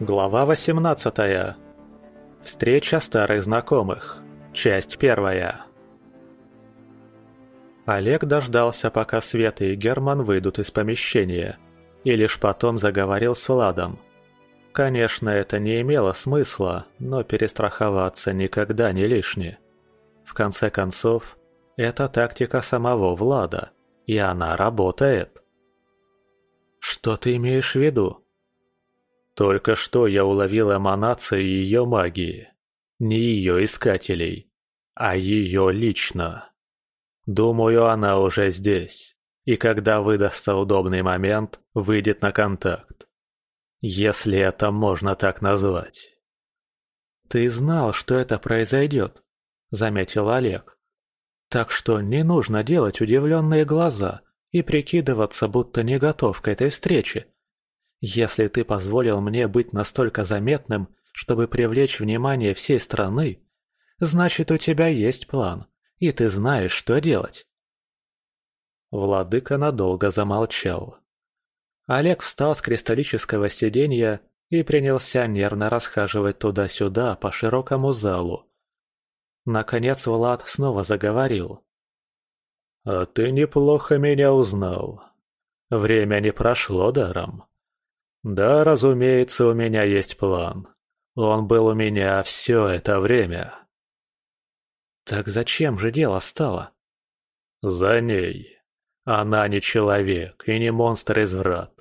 Глава 18. Встреча старых знакомых. Часть первая. Олег дождался, пока Света и Герман выйдут из помещения, и лишь потом заговорил с Владом. Конечно, это не имело смысла, но перестраховаться никогда не лишне. В конце концов, это тактика самого Влада, и она работает. «Что ты имеешь в виду?» Только что я уловил эманации ее магии. Не ее искателей, а ее лично. Думаю, она уже здесь. И когда выдастся удобный момент, выйдет на контакт. Если это можно так назвать. «Ты знал, что это произойдет», — заметил Олег. «Так что не нужно делать удивленные глаза и прикидываться, будто не готов к этой встрече. Если ты позволил мне быть настолько заметным, чтобы привлечь внимание всей страны, значит, у тебя есть план, и ты знаешь, что делать. Владыка надолго замолчал. Олег встал с кристаллического сиденья и принялся нервно расхаживать туда-сюда по широкому залу. Наконец Влад снова заговорил. «А ты неплохо меня узнал. Время не прошло даром. Да, разумеется, у меня есть план. Он был у меня все это время. Так зачем же дело стало? За ней. Она не человек и не монстр из врат.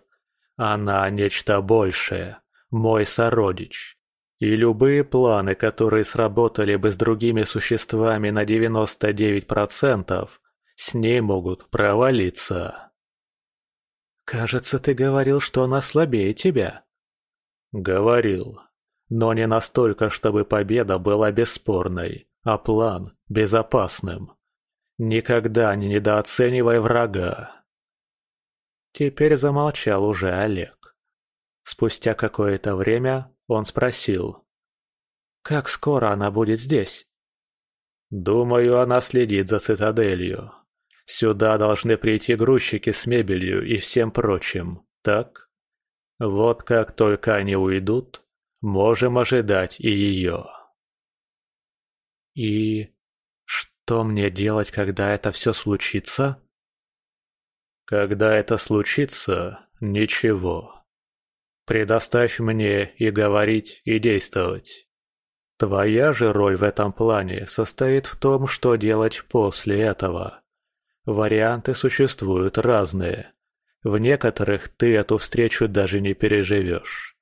Она нечто большее, мой сородич. И любые планы, которые сработали бы с другими существами на 99%, с ней могут провалиться. «Кажется, ты говорил, что она слабее тебя». «Говорил. Но не настолько, чтобы победа была бесспорной, а план – безопасным. Никогда не недооценивай врага». Теперь замолчал уже Олег. Спустя какое-то время он спросил. «Как скоро она будет здесь?» «Думаю, она следит за цитаделью. Сюда должны прийти грузчики с мебелью и всем прочим, так? Вот как только они уйдут, можем ожидать и ее. И что мне делать, когда это все случится? Когда это случится, ничего. Предоставь мне и говорить, и действовать. Твоя же роль в этом плане состоит в том, что делать после этого. Варианты существуют разные. В некоторых ты эту встречу даже не переживешь.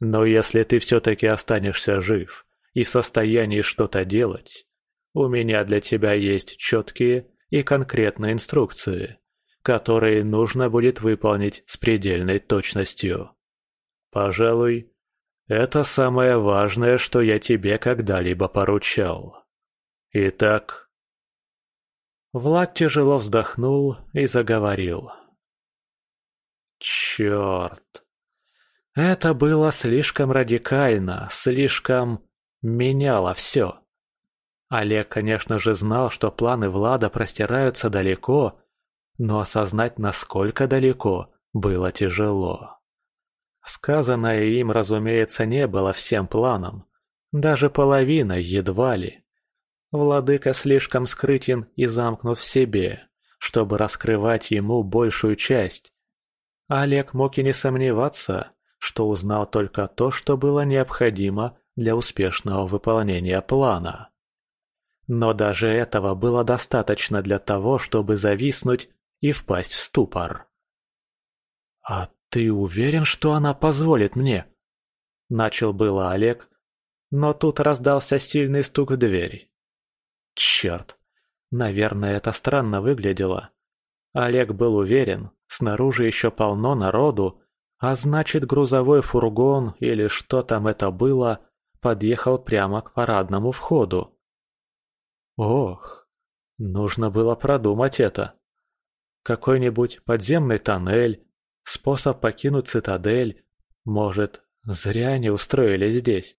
Но если ты все-таки останешься жив и в состоянии что-то делать, у меня для тебя есть четкие и конкретные инструкции, которые нужно будет выполнить с предельной точностью. Пожалуй, это самое важное, что я тебе когда-либо поручал. Итак, Влад тяжело вздохнул и заговорил. Черт. Это было слишком радикально, слишком меняло все. Олег, конечно же, знал, что планы Влада простираются далеко, но осознать, насколько далеко, было тяжело. Сказанное им, разумеется, не было всем планом, даже половина едва ли. Владыка слишком скрытен и замкнут в себе, чтобы раскрывать ему большую часть. Олег мог и не сомневаться, что узнал только то, что было необходимо для успешного выполнения плана. Но даже этого было достаточно для того, чтобы зависнуть и впасть в ступор. «А ты уверен, что она позволит мне?» Начал было Олег, но тут раздался сильный стук в дверь. Черт. Наверное, это странно выглядело. Олег был уверен, снаружи еще полно народу, а значит грузовой фургон или что там это было, подъехал прямо к парадному входу. Ох, нужно было продумать это. Какой-нибудь подземный тоннель, способ покинуть цитадель. Может, зря они устроились здесь.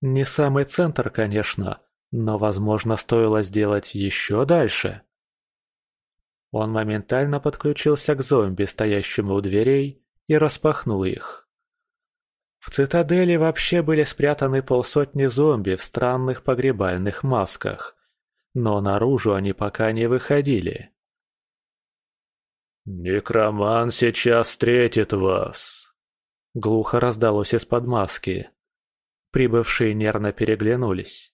Не самый центр, конечно, но, возможно, стоило сделать еще дальше. Он моментально подключился к зомби, стоящему у дверей, и распахнул их. В цитадели вообще были спрятаны полсотни зомби в странных погребальных масках, но наружу они пока не выходили. «Некроман сейчас встретит вас!» Глухо раздалось из-под маски. Прибывшие нервно переглянулись.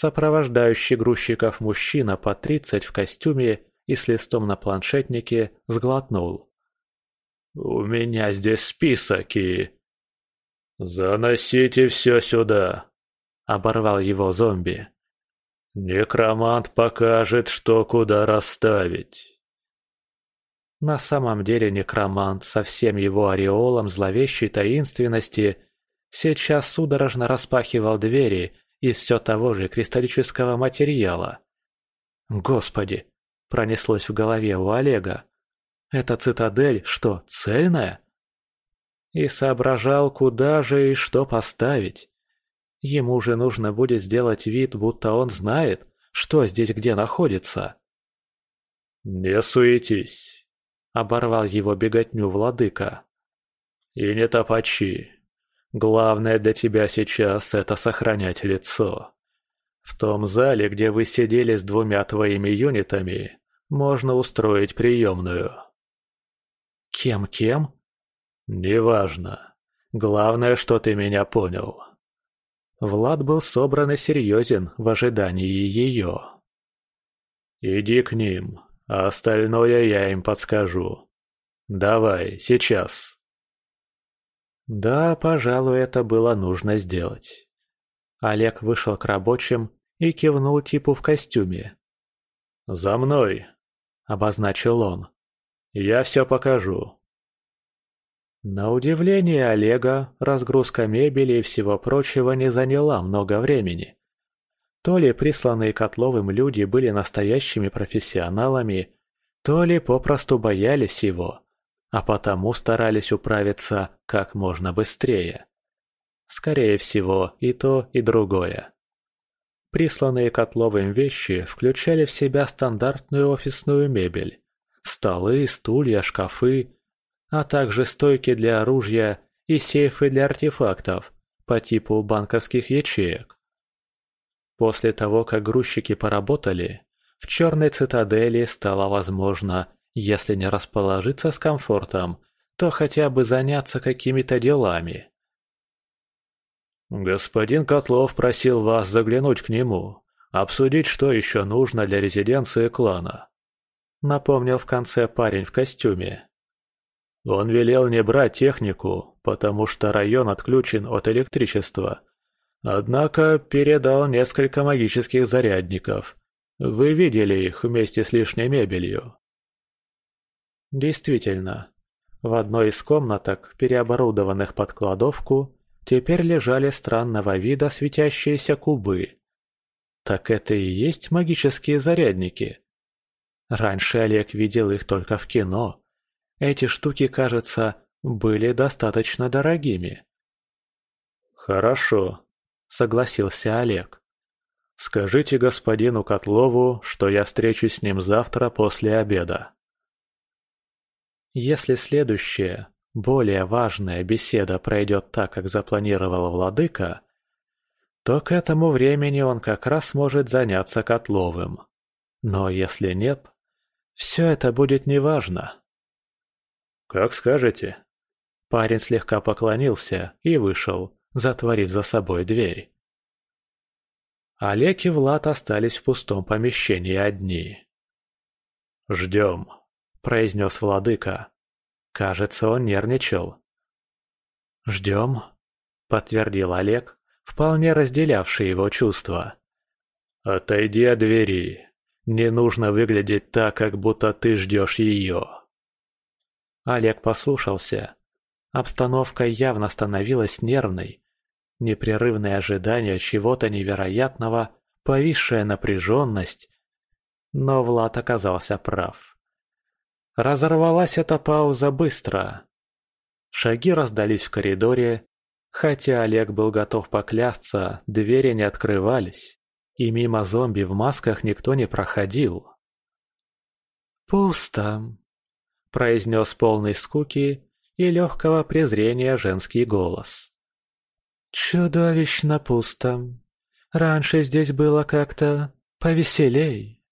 Сопровождающий грузчиков мужчина по тридцать в костюме и с листом на планшетнике сглотнул. «У меня здесь список и...» «Заносите все сюда!» — оборвал его зомби. «Некромант покажет, что куда расставить». На самом деле некромант со всем его ореолом зловещей таинственности сейчас судорожно распахивал двери из все того же кристаллического материала. «Господи!» — пронеслось в голове у Олега. «Эта цитадель что, цельная?» и соображал, куда же и что поставить. Ему же нужно будет сделать вид, будто он знает, что здесь где находится. «Не суетись», — оборвал его беготню владыка. «И не топачи. Главное для тебя сейчас — это сохранять лицо. В том зале, где вы сидели с двумя твоими юнитами, можно устроить приемную». «Кем-кем?» «Неважно. Главное, что ты меня понял». Влад был собран и серьезен в ожидании ее. «Иди к ним, а остальное я им подскажу. Давай, сейчас». Да, пожалуй, это было нужно сделать. Олег вышел к рабочим и кивнул типу в костюме. «За мной!» – обозначил он. «Я все покажу». На удивление Олега разгрузка мебели и всего прочего не заняла много времени. То ли присланные Котловым люди были настоящими профессионалами, то ли попросту боялись его, а потому старались управиться как можно быстрее. Скорее всего, и то, и другое. Присланные Котловым вещи включали в себя стандартную офисную мебель. Столы, стулья, шкафы, а также стойки для оружия и сейфы для артефактов по типу банковских ячеек. После того, как грузчики поработали, в черной цитадели стало возможно, если не расположиться с комфортом, то хотя бы заняться какими-то делами. «Господин Котлов просил вас заглянуть к нему, обсудить, что еще нужно для резиденции клана», напомнил в конце парень в костюме. Он велел не брать технику, потому что район отключен от электричества. Однако передал несколько магических зарядников. Вы видели их вместе с лишней мебелью. Действительно, в одной из комнаток, переоборудованных под кладовку, теперь лежали странного вида светящиеся кубы. Так это и есть магические зарядники. Раньше Олег видел их только в кино, эти штуки, кажется, были достаточно дорогими. «Хорошо», — согласился Олег. «Скажите господину Котлову, что я встречусь с ним завтра после обеда». Если следующая, более важная беседа пройдет так, как запланировал владыка, то к этому времени он как раз может заняться Котловым. Но если нет, все это будет неважно. «Как скажете». Парень слегка поклонился и вышел, затворив за собой дверь. Олег и Влад остались в пустом помещении одни. «Ждем», — произнес владыка. Кажется, он нервничал. «Ждем», — подтвердил Олег, вполне разделявший его чувства. «Отойди от двери. Не нужно выглядеть так, как будто ты ждешь ее». Олег послушался. Обстановка явно становилась нервной. Непрерывное ожидание чего-то невероятного, повисшая напряженность. Но Влад оказался прав. Разорвалась эта пауза быстро. Шаги раздались в коридоре, хотя Олег был готов поклясться, двери не открывались, и мимо зомби в масках никто не проходил. «Пусто», произнес полный скуки и легкого презрения женский голос. «Чудовищно пусто. Раньше здесь было как-то повеселей».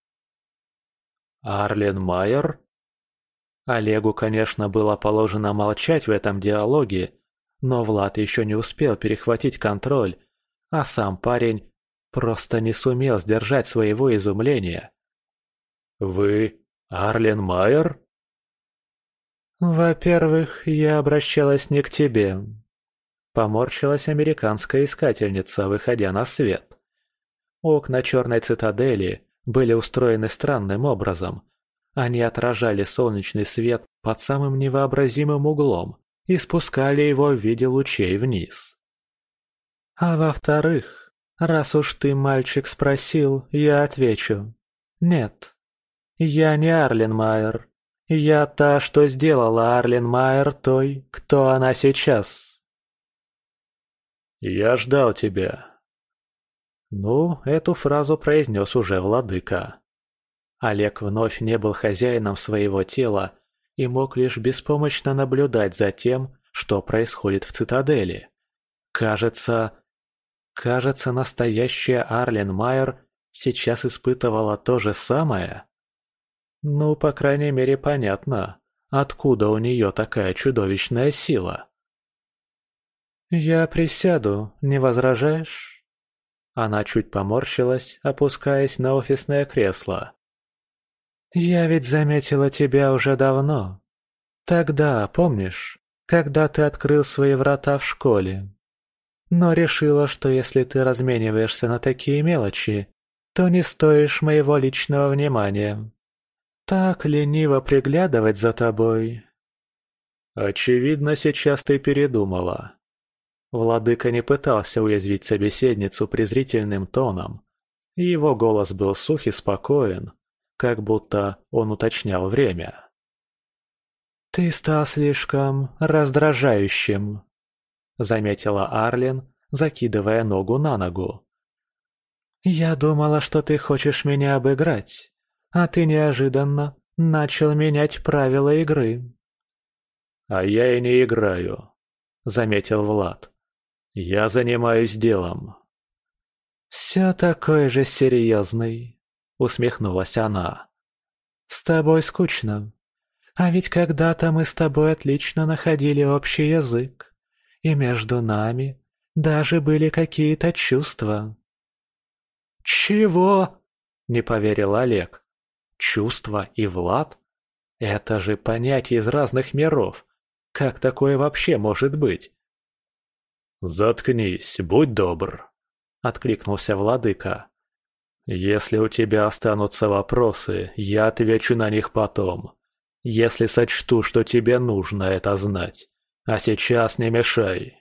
«Арлен Майер?» Олегу, конечно, было положено молчать в этом диалоге, но Влад еще не успел перехватить контроль, а сам парень просто не сумел сдержать своего изумления. «Вы Арлен Майер?» «Во-первых, я обращалась не к тебе», — поморщилась американская искательница, выходя на свет. Окна черной цитадели были устроены странным образом. Они отражали солнечный свет под самым невообразимым углом и спускали его в виде лучей вниз. «А во-вторых, раз уж ты, мальчик, спросил, я отвечу. Нет, я не Арлен Майер, я та, что сделала Арлен Майер той, кто она сейчас. Я ждал тебя. Ну, эту фразу произнес уже владыка. Олег вновь не был хозяином своего тела и мог лишь беспомощно наблюдать за тем, что происходит в цитадели. Кажется, кажется, настоящая Арлен Майер сейчас испытывала то же самое. Ну, по крайней мере, понятно, откуда у нее такая чудовищная сила. «Я присяду, не возражаешь?» Она чуть поморщилась, опускаясь на офисное кресло. «Я ведь заметила тебя уже давно. Тогда, помнишь, когда ты открыл свои врата в школе? Но решила, что если ты размениваешься на такие мелочи, то не стоишь моего личного внимания. Так лениво приглядывать за тобой. Очевидно, сейчас ты передумала. Владыка не пытался уязвить собеседницу презрительным тоном. Его голос был сух и спокоен, как будто он уточнял время. «Ты стал слишком раздражающим», — заметила Арлен, закидывая ногу на ногу. «Я думала, что ты хочешь меня обыграть, а ты неожиданно начал менять правила игры». «А я и не играю», — заметил Влад. «Я занимаюсь делом». «Все такой же серьезный», — усмехнулась она. «С тобой скучно. А ведь когда-то мы с тобой отлично находили общий язык, и между нами даже были какие-то чувства». «Чего?» — не поверил Олег. Чувства и Влад? Это же понятия из разных миров. Как такое вообще может быть? «Заткнись, будь добр», — откликнулся владыка. «Если у тебя останутся вопросы, я отвечу на них потом. Если сочту, что тебе нужно это знать. А сейчас не мешай».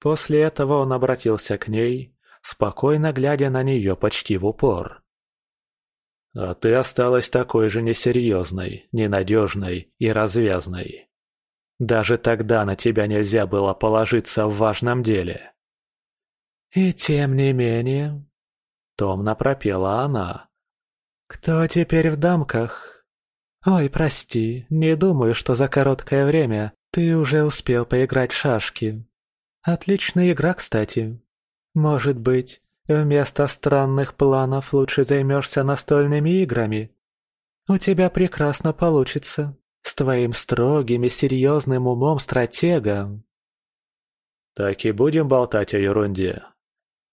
После этого он обратился к ней, спокойно глядя на нее почти в упор. А ты осталась такой же несерьезной, ненадежной и развязной. Даже тогда на тебя нельзя было положиться в важном деле. «И тем не менее...» — томно пропела она. «Кто теперь в дамках? Ой, прости, не думаю, что за короткое время ты уже успел поиграть в шашки. Отличная игра, кстати. Может быть, Вместо странных планов лучше займешься настольными играми. У тебя прекрасно получится. С твоим строгим и серьезным умом стратега. Так и будем болтать о ерунде.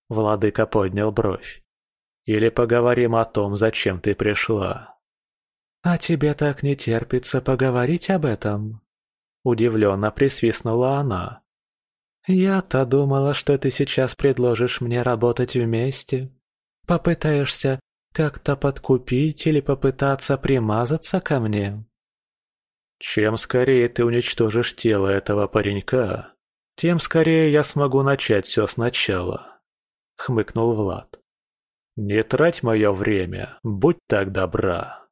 Владыка поднял бровь. Или поговорим о том, зачем ты пришла. А тебе так не терпится поговорить об этом? Удивленно присвистнула она. «Я-то думала, что ты сейчас предложишь мне работать вместе. Попытаешься как-то подкупить или попытаться примазаться ко мне». «Чем скорее ты уничтожишь тело этого паренька, тем скорее я смогу начать все сначала», — хмыкнул Влад. «Не трать мое время, будь так добра».